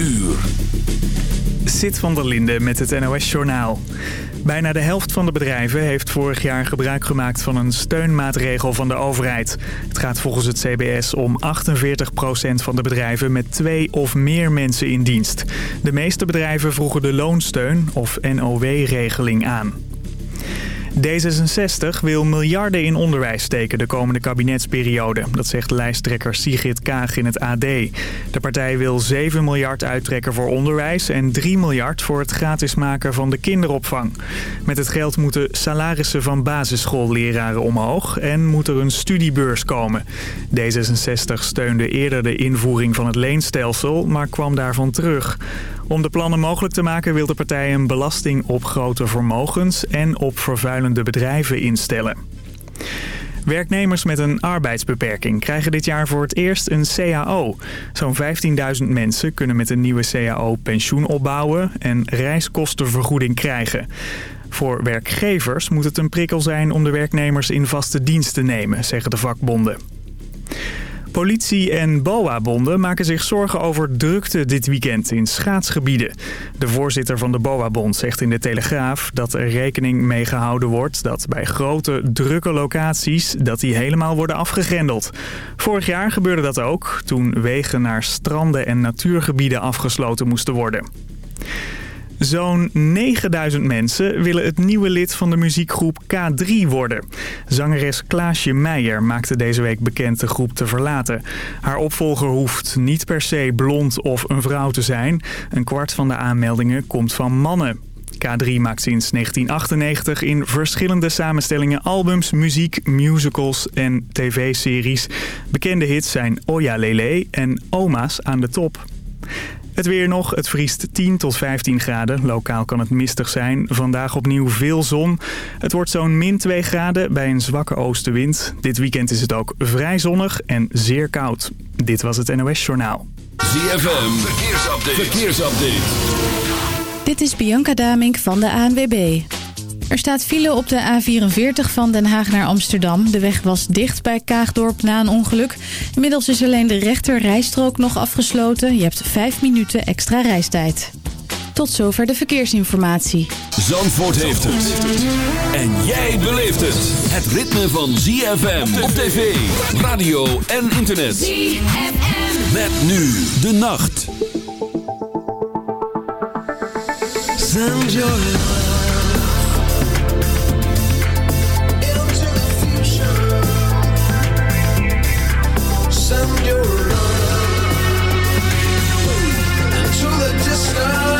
uur. Van der Linde met het NOS-journaal. Bijna de helft van de bedrijven heeft vorig jaar gebruik gemaakt van een steunmaatregel van de overheid. Het gaat volgens het CBS om 48% van de bedrijven met twee of meer mensen in dienst. De meeste bedrijven vroegen de loonsteun of NOW-regeling aan. D66 wil miljarden in onderwijs steken de komende kabinetsperiode. Dat zegt lijsttrekker Sigrid Kaag in het AD. De partij wil 7 miljard uittrekken voor onderwijs... en 3 miljard voor het gratis maken van de kinderopvang. Met het geld moeten salarissen van basisschoolleraren omhoog... en moet er een studiebeurs komen. D66 steunde eerder de invoering van het leenstelsel... maar kwam daarvan terug. Om de plannen mogelijk te maken wil de partij een belasting op grote vermogens en op vervuilende bedrijven instellen. Werknemers met een arbeidsbeperking krijgen dit jaar voor het eerst een CAO. Zo'n 15.000 mensen kunnen met een nieuwe CAO pensioen opbouwen en reiskostenvergoeding krijgen. Voor werkgevers moet het een prikkel zijn om de werknemers in vaste dienst te nemen, zeggen de vakbonden. Politie en BOA-bonden maken zich zorgen over drukte dit weekend in schaatsgebieden. De voorzitter van de BOA-bond zegt in de Telegraaf dat er rekening mee gehouden wordt... dat bij grote, drukke locaties dat die helemaal worden afgegrendeld. Vorig jaar gebeurde dat ook, toen wegen naar stranden en natuurgebieden afgesloten moesten worden. Zo'n 9000 mensen willen het nieuwe lid van de muziekgroep K3 worden. Zangeres Klaasje Meijer maakte deze week bekend de groep te verlaten. Haar opvolger hoeft niet per se blond of een vrouw te zijn. Een kwart van de aanmeldingen komt van mannen. K3 maakt sinds 1998 in verschillende samenstellingen albums, muziek, musicals en tv-series. Bekende hits zijn Oya Lele en Oma's aan de top. Het weer nog. Het vriest 10 tot 15 graden. Lokaal kan het mistig zijn. Vandaag opnieuw veel zon. Het wordt zo'n min 2 graden bij een zwakke oostenwind. Dit weekend is het ook vrij zonnig en zeer koud. Dit was het NOS Journaal. ZFM. Verkeersupdate. Verkeersupdate. Dit is Bianca Damink van de ANWB. Er staat file op de A44 van Den Haag naar Amsterdam. De weg was dicht bij Kaagdorp na een ongeluk. Inmiddels is alleen de rechter rijstrook nog afgesloten. Je hebt vijf minuten extra reistijd. Tot zover de verkeersinformatie. Zandvoort heeft het. En jij beleeft het. Het ritme van ZFM op tv, radio en internet. ZFM. Met nu de nacht. Send your love into the distance.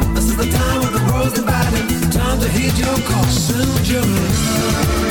The time of the worlds dividing. Time to heed your call. Send your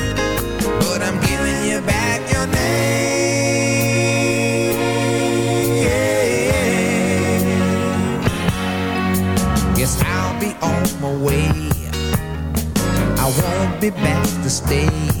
be back to stay.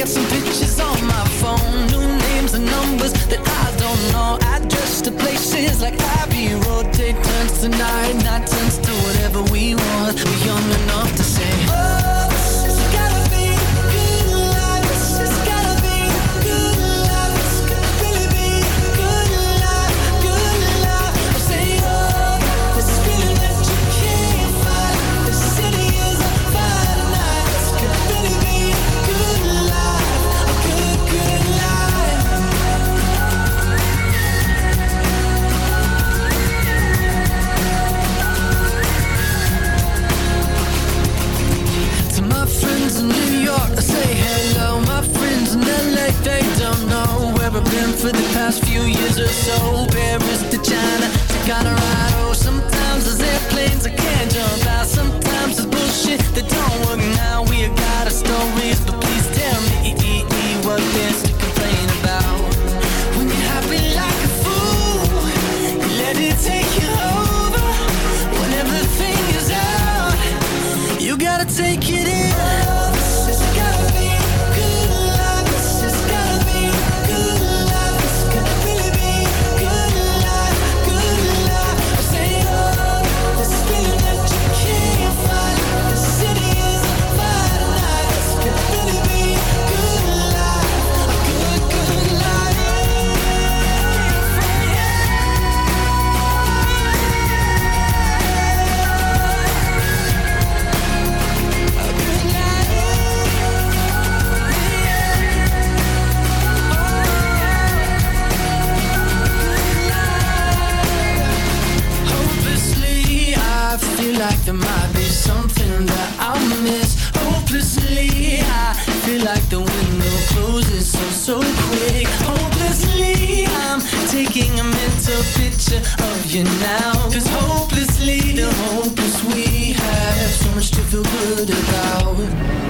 got some pictures on my phone, new names and numbers that I don't know. Address to places like Abbey Road, take turns tonight, not tonight. So Paris to China, to her like there might be something that I'll miss. Hopelessly, I feel like the window closes so, so quick. Hopelessly, I'm taking a mental picture of you now. Cause hopelessly, the hopeless we have So much to feel good about.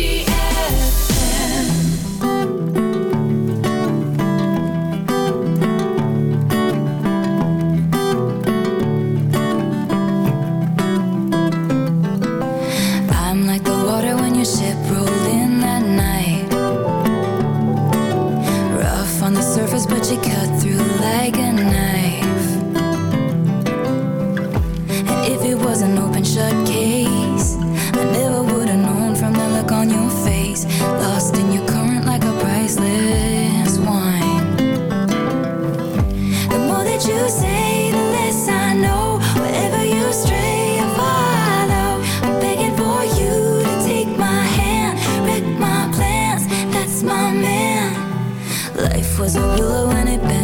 cooler when it bends.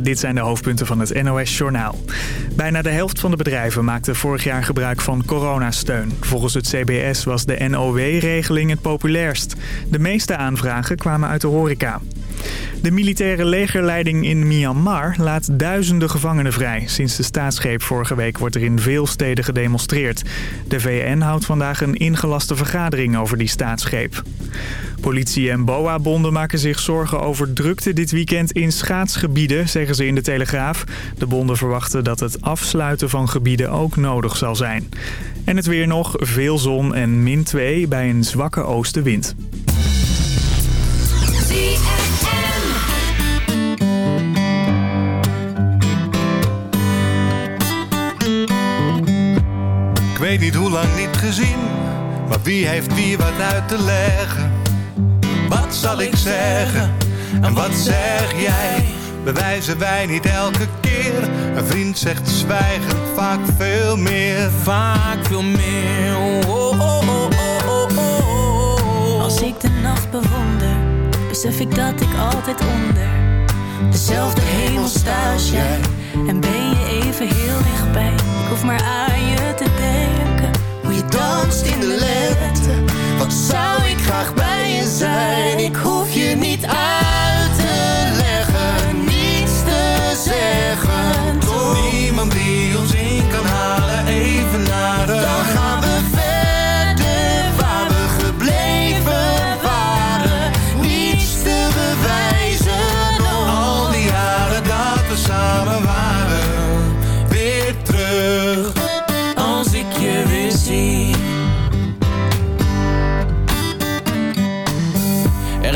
Dit zijn de hoofdpunten van het NOS-journaal. Bijna de helft van de bedrijven maakte vorig jaar gebruik van coronasteun. Volgens het CBS was de NOW-regeling het populairst. De meeste aanvragen kwamen uit de horeca. De militaire legerleiding in Myanmar laat duizenden gevangenen vrij. Sinds de staatsgreep vorige week wordt er in veel steden gedemonstreerd. De VN houdt vandaag een ingelaste vergadering over die staatsgreep. Politie en BOA-bonden maken zich zorgen over drukte dit weekend in schaatsgebieden, zeggen ze in de Telegraaf. De bonden verwachten dat het afsluiten van gebieden ook nodig zal zijn. En het weer nog, veel zon en min 2 bij een zwakke oostenwind. Ik weet niet hoe lang niet gezien, maar wie heeft wie wat uit te leggen? Wat zal ik zeggen en wat zeg jij? Bewijzen wij niet elke keer? Een vriend zegt zwijgen vaak veel meer. Vaak veel meer. Oh, oh, oh, oh, oh, oh. Als ik de nacht bewonder, besef ik dat ik altijd onder dezelfde hemel sta als jij. En ben je even heel dichtbij, ik hoef maar aan je te denken. Hoe je danst in de lente, wat zou ik graag bij je zijn? Ik hoef je niet uit te leggen, niets te zeggen. Toch Niemand die ons in kan halen, even naar de...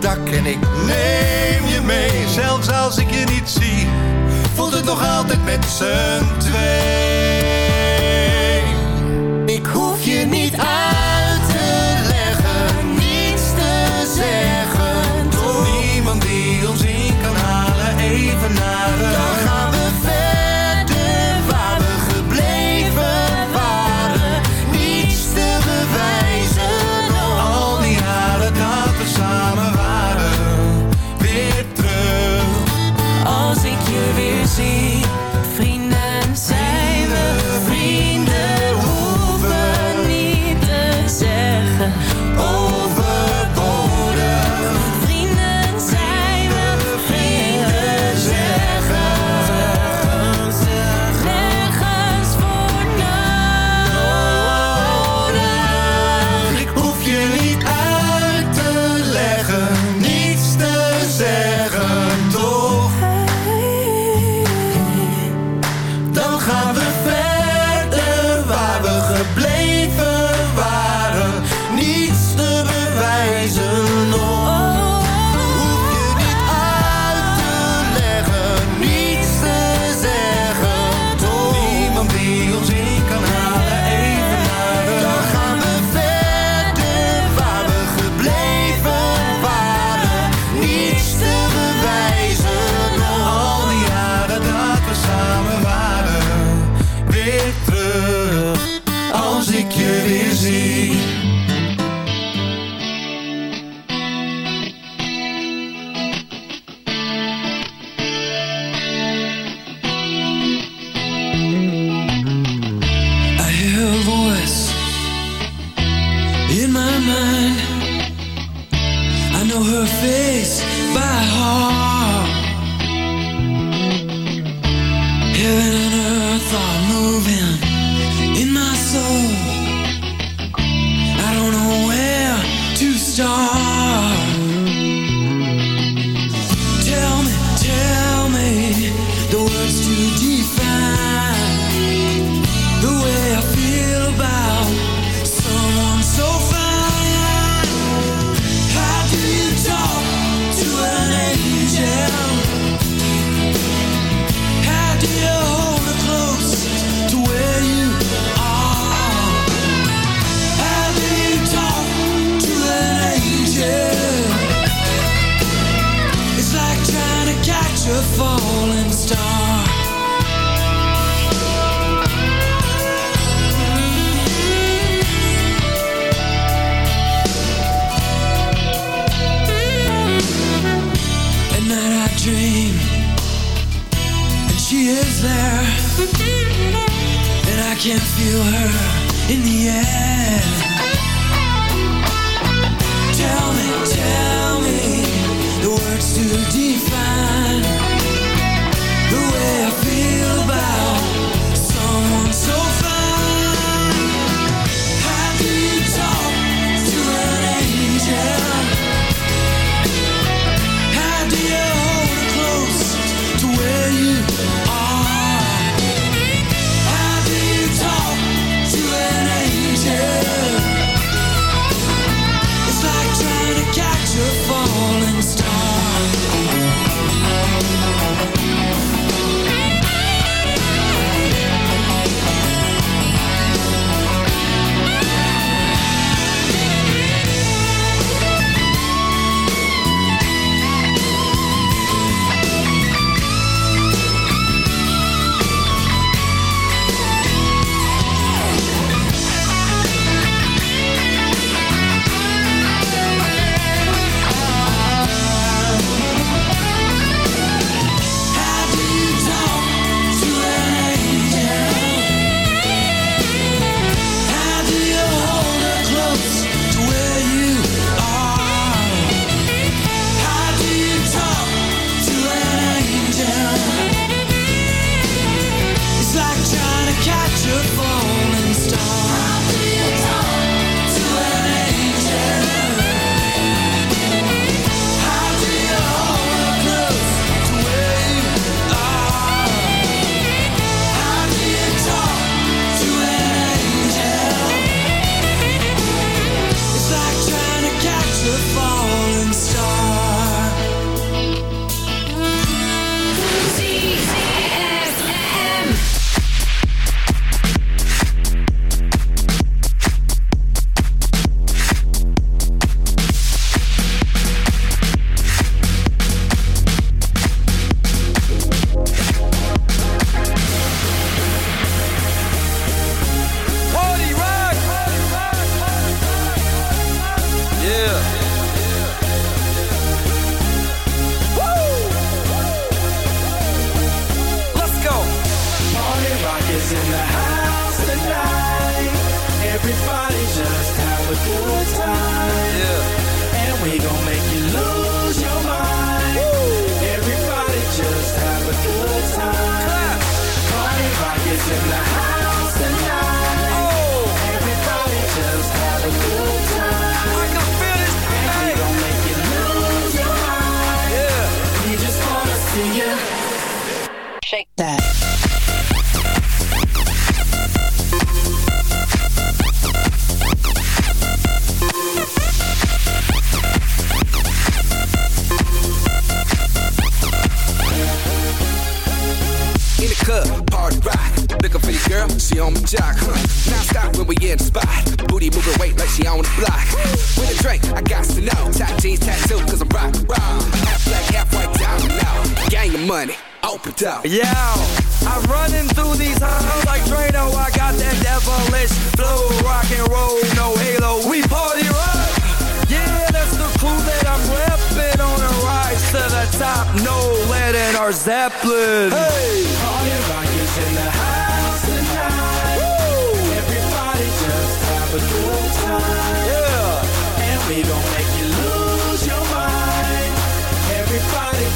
dak en ik neem je mee. Zelfs als ik je niet zie, voelt het nog altijd met z'n twee. words to define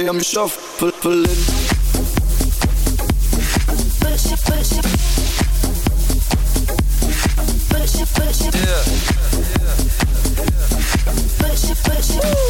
baby, I'm shuffling. Yeah. yeah. yeah. Woo.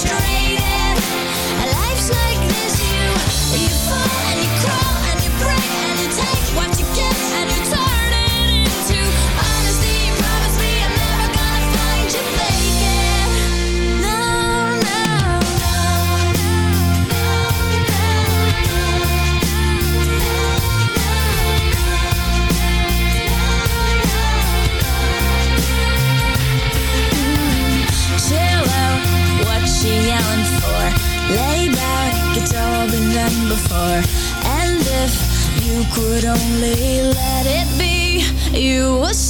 straight. it's all been done before. And if you could only let it be, you would.